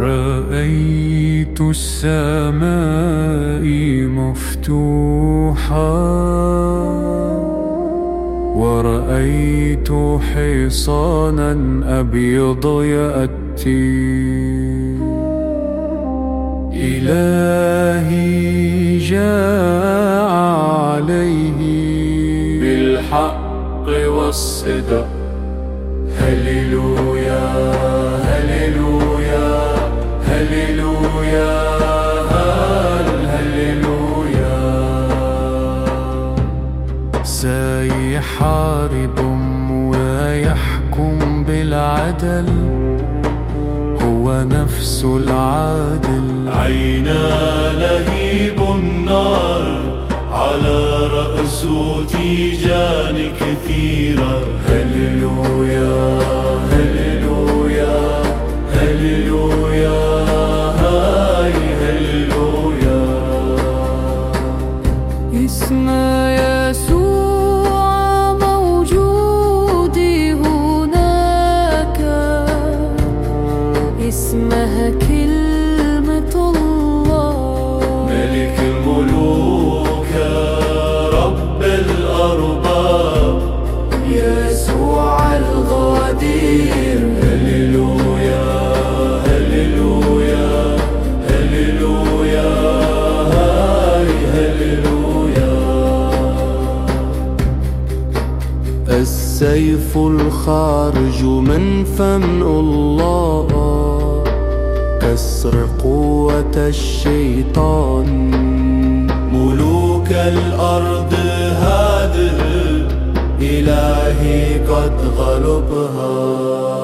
رأيت السماء مفتوحا ورأيت حصانا أبيض يأتي. إلهي جاء عليه بالحق والصدق. هللويا. سيحارب ويحكم بالعدل. هو نفس العادل. عينا لهيب النار على رأس تيجان كثيرة هللويا رب الأرباب. يسوع الغدير. هللويا هللويا هللويا هاي هللويا. السيف الخارج من فم الله. كسر قوة الشيطان. الأرض هذه إلهي قد غلبها.